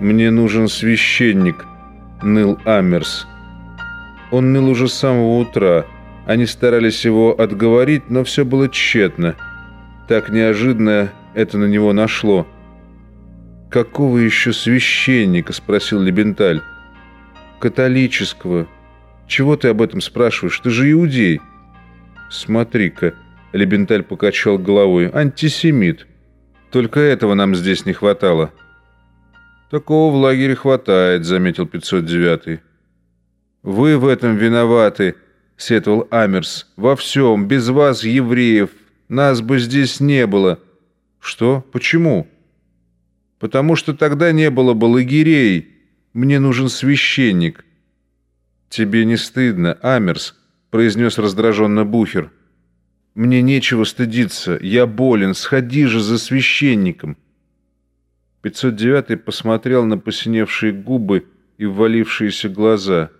«Мне нужен священник», — ныл Амерс. Он ныл уже с самого утра. Они старались его отговорить, но все было тщетно. Так неожиданно это на него нашло. «Какого еще священника?» — спросил Лебенталь. «Католического. Чего ты об этом спрашиваешь? Ты же иудей». «Смотри-ка», — Лебенталь покачал головой, — «антисемит. Только этого нам здесь не хватало». «Такого в лагере хватает», — заметил 509-й. «Вы в этом виноваты», — сетовал Амерс. «Во всем. Без вас, евреев. Нас бы здесь не было». «Что? Почему?» «Потому что тогда не было бы лагерей. Мне нужен священник». «Тебе не стыдно, Амерс», — произнес раздраженно Бухер. «Мне нечего стыдиться. Я болен. Сходи же за священником». 509 посмотрел на посиневшие губы и ввалившиеся глаза.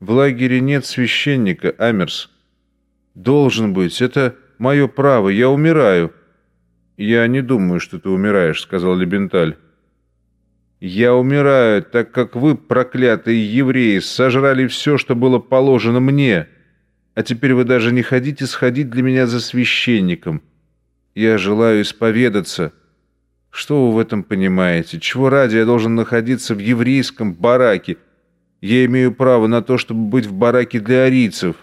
«В лагере нет священника, Амерс». «Должен быть. Это мое право. Я умираю». «Я не думаю, что ты умираешь», — сказал Лебенталь. «Я умираю, так как вы, проклятые евреи, сожрали все, что было положено мне, а теперь вы даже не хотите сходить для меня за священником. Я желаю исповедаться». Что вы в этом понимаете? Чего ради я должен находиться в еврейском бараке? Я имею право на то, чтобы быть в бараке для арийцев.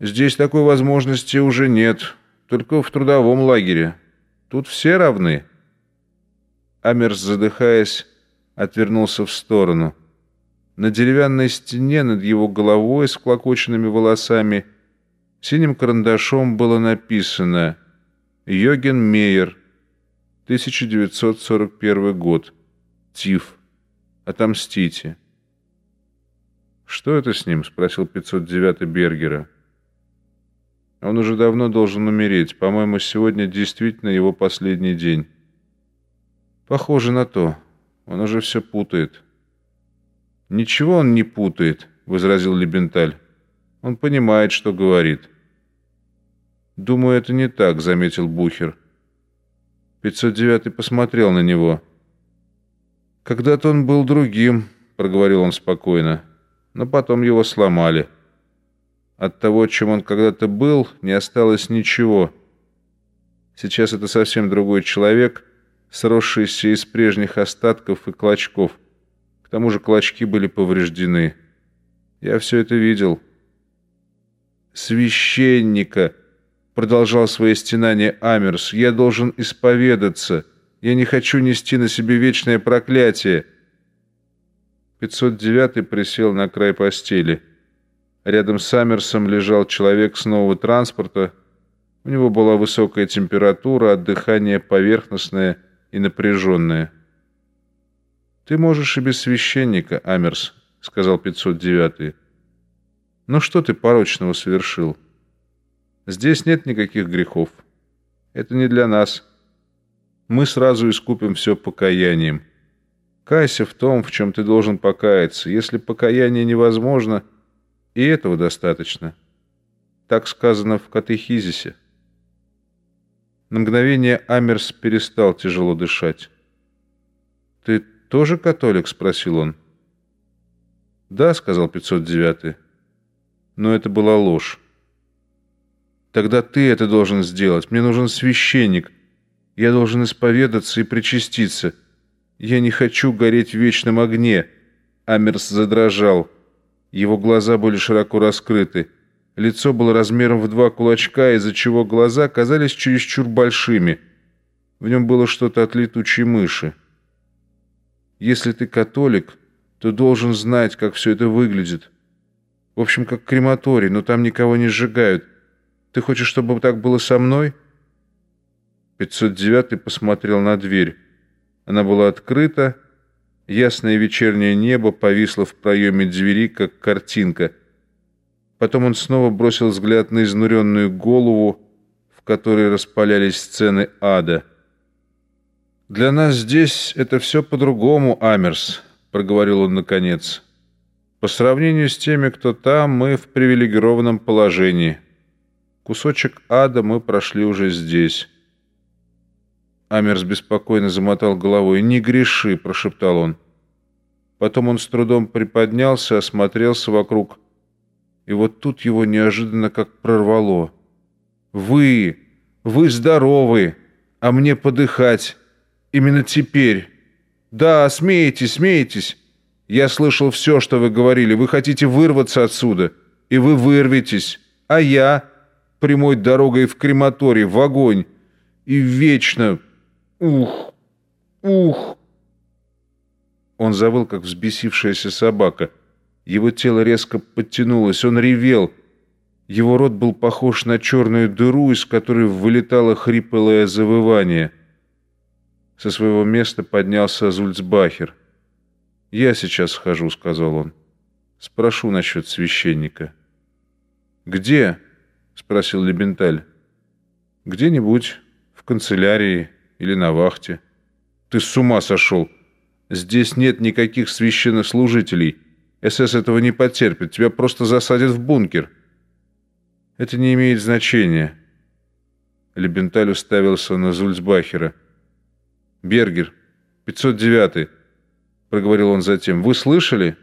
Здесь такой возможности уже нет, только в трудовом лагере. Тут все равны. Амерс, задыхаясь, отвернулся в сторону. На деревянной стене над его головой с клокоченными волосами синим карандашом было написано «Йоген Мейер, 1941 год. ТИФ. Отомстите. «Что это с ним?» — спросил 509 Бергера. «Он уже давно должен умереть. По-моему, сегодня действительно его последний день». «Похоже на то. Он уже все путает». «Ничего он не путает», — возразил Лебенталь. «Он понимает, что говорит». «Думаю, это не так», — заметил Бухер. 509 посмотрел на него. «Когда-то он был другим», — проговорил он спокойно, — «но потом его сломали. От того, чем он когда-то был, не осталось ничего. Сейчас это совсем другой человек, сросшийся из прежних остатков и клочков. К тому же клочки были повреждены. Я все это видел». «Священника!» Продолжал свои стенания Амерс, я должен исповедаться. Я не хочу нести на себе вечное проклятие. 509 присел на край постели. Рядом с Амерсом лежал человек с нового транспорта. У него была высокая температура, а дыхание поверхностное и напряженное. «Ты можешь и без священника, Амерс», — сказал 509 «Но что ты порочного совершил?» Здесь нет никаких грехов. Это не для нас. Мы сразу искупим все покаянием. Кайся в том, в чем ты должен покаяться. Если покаяние невозможно, и этого достаточно. Так сказано в катехизисе. На мгновение Амерс перестал тяжело дышать. «Ты тоже католик?» — спросил он. «Да», — сказал 509 Но это была ложь. Тогда ты это должен сделать. Мне нужен священник. Я должен исповедаться и причаститься. Я не хочу гореть в вечном огне». Амерс задрожал. Его глаза были широко раскрыты. Лицо было размером в два кулачка, из-за чего глаза казались чересчур большими. В нем было что-то от летучей мыши. «Если ты католик, то должен знать, как все это выглядит. В общем, как крематорий, но там никого не сжигают. Ты хочешь, чтобы так было со мной?» 509 посмотрел на дверь. Она была открыта. Ясное вечернее небо повисло в проеме двери, как картинка. Потом он снова бросил взгляд на изнуренную голову, в которой распалялись сцены ада. «Для нас здесь это все по-другому, Амерс», — проговорил он наконец. «По сравнению с теми, кто там, мы в привилегированном положении». Кусочек ада мы прошли уже здесь. Амерс беспокойно замотал головой. «Не греши», — прошептал он. Потом он с трудом приподнялся, осмотрелся вокруг. И вот тут его неожиданно как прорвало. «Вы! Вы здоровы! А мне подыхать! Именно теперь! Да, смейтесь, смейтесь! Я слышал все, что вы говорили. Вы хотите вырваться отсюда, и вы вырветесь. А я прямой дорогой в крематорий, в огонь. И вечно... Ух! Ух!» Он завыл, как взбесившаяся собака. Его тело резко подтянулось, он ревел. Его рот был похож на черную дыру, из которой вылетало хриплое завывание. Со своего места поднялся Зульцбахер. «Я сейчас схожу», — сказал он. «Спрошу насчет священника». «Где?» — спросил Лебенталь. «Где-нибудь в канцелярии или на вахте». «Ты с ума сошел! Здесь нет никаких священнослужителей. СС этого не потерпит. Тебя просто засадят в бункер». «Это не имеет значения». Лебенталь уставился на Зульцбахера. «Бергер, 509-й», — проговорил он затем. «Вы слышали?»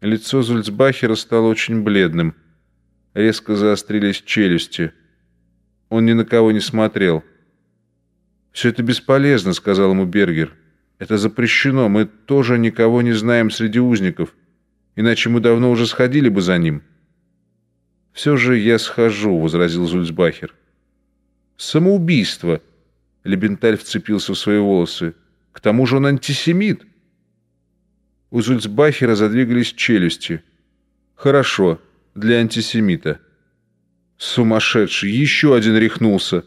Лицо Зульцбахера стало очень бледным. Резко заострились челюсти. Он ни на кого не смотрел. «Все это бесполезно», — сказал ему Бергер. «Это запрещено. Мы тоже никого не знаем среди узников. Иначе мы давно уже сходили бы за ним». «Все же я схожу», — возразил Зульцбахер. «Самоубийство!» — Лебенталь вцепился в свои волосы. «К тому же он антисемит!» У Зульцбахера задвигались челюсти. «Хорошо, для антисемита». «Сумасшедший! Еще один рехнулся!»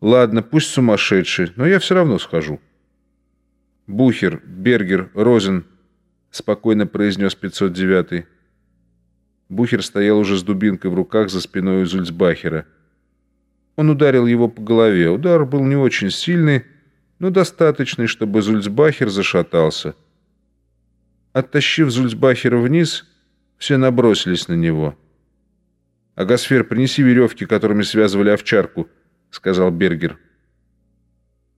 «Ладно, пусть сумасшедший, но я все равно схожу». «Бухер, Бергер, Розен», — спокойно произнес 509-й. Бухер стоял уже с дубинкой в руках за спиной Зульцбахера. Он ударил его по голове. Удар был не очень сильный, но достаточный, чтобы Зульцбахер зашатался. Оттащив Зульцбахера вниз, все набросились на него. «Агасфер, принеси веревки, которыми связывали овчарку», — сказал Бергер.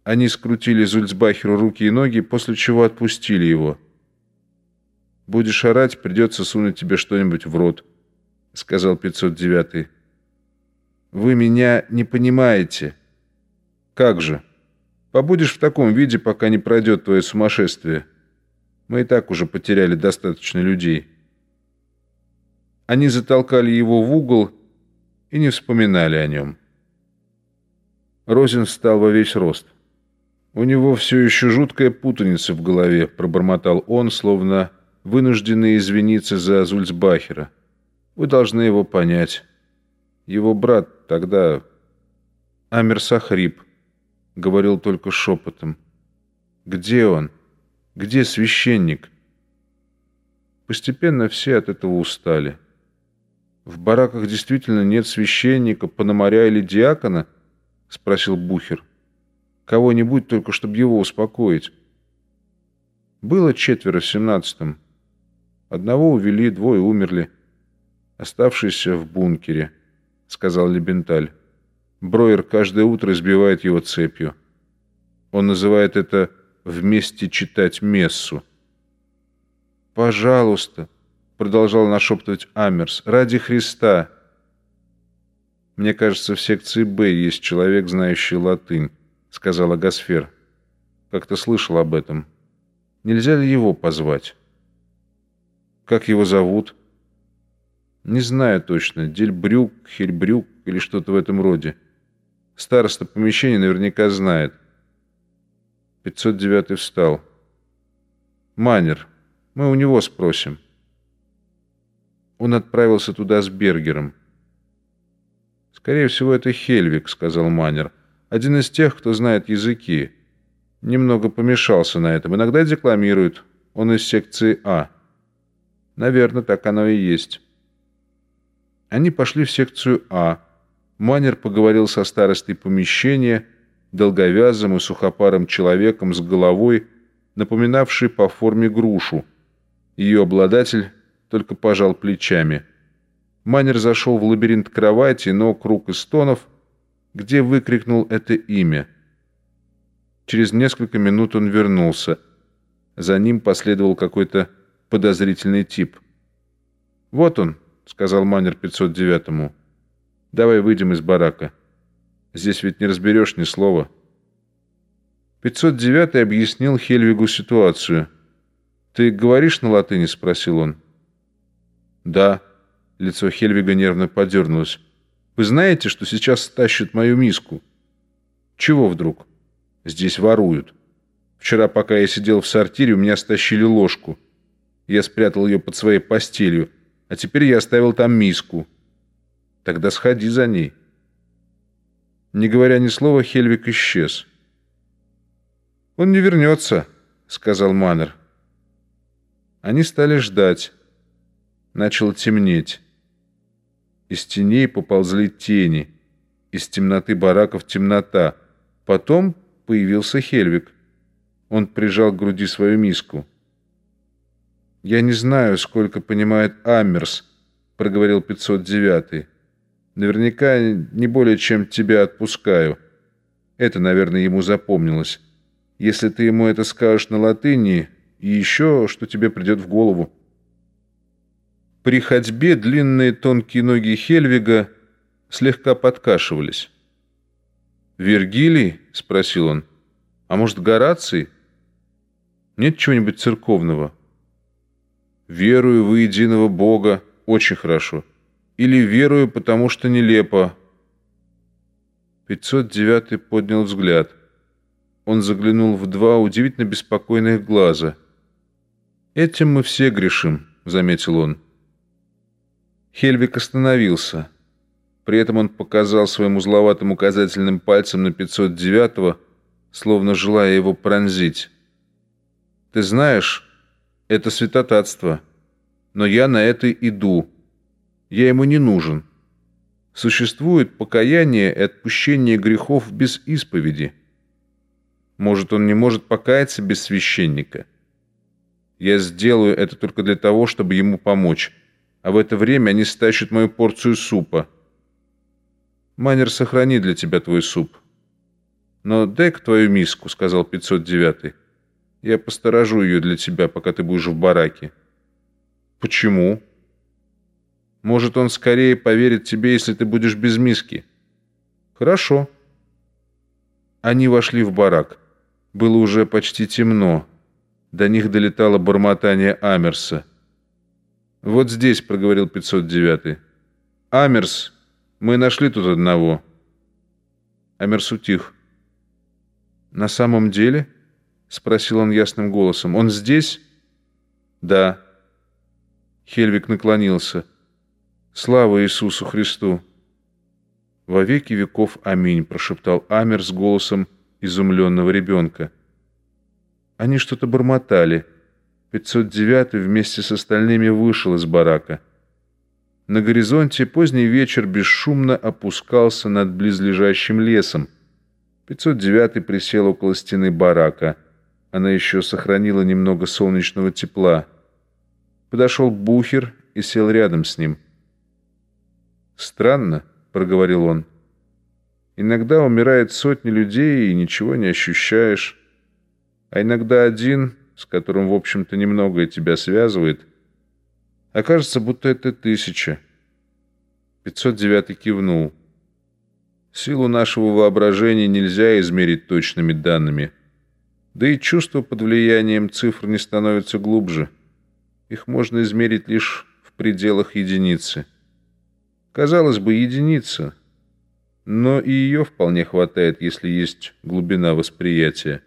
Они скрутили Зульцбахеру руки и ноги, после чего отпустили его. «Будешь орать, придется сунуть тебе что-нибудь в рот», — сказал 509-й. «Вы меня не понимаете». «Как же? Побудешь в таком виде, пока не пройдет твое сумасшествие. Мы и так уже потеряли достаточно людей». Они затолкали его в угол и не вспоминали о нем. Розин встал во весь рост. «У него все еще жуткая путаница в голове», — пробормотал он, словно вынужденный извиниться за Зульцбахера. «Вы должны его понять. Его брат тогда...» Амер Сахрип говорил только шепотом. «Где он? Где священник?» Постепенно все от этого устали. «В бараках действительно нет священника, пономаря или диакона?» — спросил Бухер. «Кого-нибудь, только чтобы его успокоить». Было четверо в семнадцатом. Одного увели, двое умерли. Оставшийся в бункере, — сказал Лебенталь. Броер каждое утро избивает его цепью. Он называет это «вместе читать мессу». «Пожалуйста», — продолжал нашептывать Амерс. «Ради Христа!» «Мне кажется, в секции «Б» есть человек, знающий латынь», — сказала Гасфер. «Как-то слышал об этом. Нельзя ли его позвать?» «Как его зовут?» «Не знаю точно. Дельбрюк, Хельбрюк или что-то в этом роде. Староста помещения наверняка знает». 509 встал. «Манер. Мы у него спросим». Он отправился туда с Бергером. «Скорее всего, это Хельвик», — сказал Маннер. «Один из тех, кто знает языки. Немного помешался на этом. Иногда декламирует. Он из секции А». «Наверное, так оно и есть». Они пошли в секцию А. Маннер поговорил со старостой помещения, долговязым и сухопарым человеком с головой, напоминавшей по форме грушу. Ее обладатель только пожал плечами. Манер зашел в лабиринт кровати, но круг из тонов, где выкрикнул это имя. Через несколько минут он вернулся. За ним последовал какой-то подозрительный тип. «Вот он», — сказал Маннер 509-му. «Давай выйдем из барака. Здесь ведь не разберешь ни слова». 509-й объяснил Хельвигу ситуацию. «Ты говоришь на латыни?» — спросил он. «Да». Лицо Хельвига нервно подернулось. «Вы знаете, что сейчас стащат мою миску?» «Чего вдруг?» «Здесь воруют. Вчера, пока я сидел в сортире, у меня стащили ложку. Я спрятал ее под своей постелью, а теперь я оставил там миску. Тогда сходи за ней». Не говоря ни слова, Хельвик исчез. «Он не вернется», — сказал Маннер. Они стали ждать. Начало темнеть. Из теней поползли тени. Из темноты бараков темнота. Потом появился Хельвик. Он прижал к груди свою миску. «Я не знаю, сколько понимает Амерс», — проговорил 509-й. «Наверняка не более, чем тебя отпускаю». Это, наверное, ему запомнилось. Если ты ему это скажешь на латыни, и еще что тебе придет в голову. При ходьбе длинные тонкие ноги Хельвига слегка подкашивались. «Вергилий?» — спросил он. «А может, Гораций? Нет чего-нибудь церковного?» «Верую в единого Бога» — очень хорошо. Или «верую, потому что нелепо». 509 поднял взгляд. Он заглянул в два удивительно беспокойных глаза. «Этим мы все грешим», — заметил он. Хельвик остановился. При этом он показал своим узловатым указательным пальцем на 509-го, словно желая его пронзить. «Ты знаешь, это святотатство, но я на это иду. Я ему не нужен. Существует покаяние и отпущение грехов без исповеди. Может, он не может покаяться без священника. Я сделаю это только для того, чтобы ему помочь» а в это время они стащат мою порцию супа. Манер, сохрани для тебя твой суп. Но дай-ка твою миску, сказал 509. Я посторожу ее для тебя, пока ты будешь в бараке. Почему? Может, он скорее поверит тебе, если ты будешь без миски. Хорошо. Они вошли в барак. Было уже почти темно. До них долетало бормотание Амерса. «Вот здесь», — проговорил 509-й. «Амерс, мы нашли тут одного». Амерс утих. «На самом деле?» — спросил он ясным голосом. «Он здесь?» «Да». Хельвик наклонился. «Слава Иисусу Христу!» «Во веки веков аминь», — прошептал Амерс голосом изумленного ребенка. Они что-то бормотали — 509 вместе с остальными вышел из барака. На горизонте поздний вечер бесшумно опускался над близлежащим лесом. 509 присел около стены барака. Она еще сохранила немного солнечного тепла. Подошел Бухер и сел рядом с ним. «Странно», — проговорил он. «Иногда умирает сотни людей, и ничего не ощущаешь. А иногда один с которым, в общем-то, немногое тебя связывает, окажется, будто это тысяча. 509 кивнул. Силу нашего воображения нельзя измерить точными данными. Да и чувства под влиянием цифр не становятся глубже. Их можно измерить лишь в пределах единицы. Казалось бы, единица, но и ее вполне хватает, если есть глубина восприятия.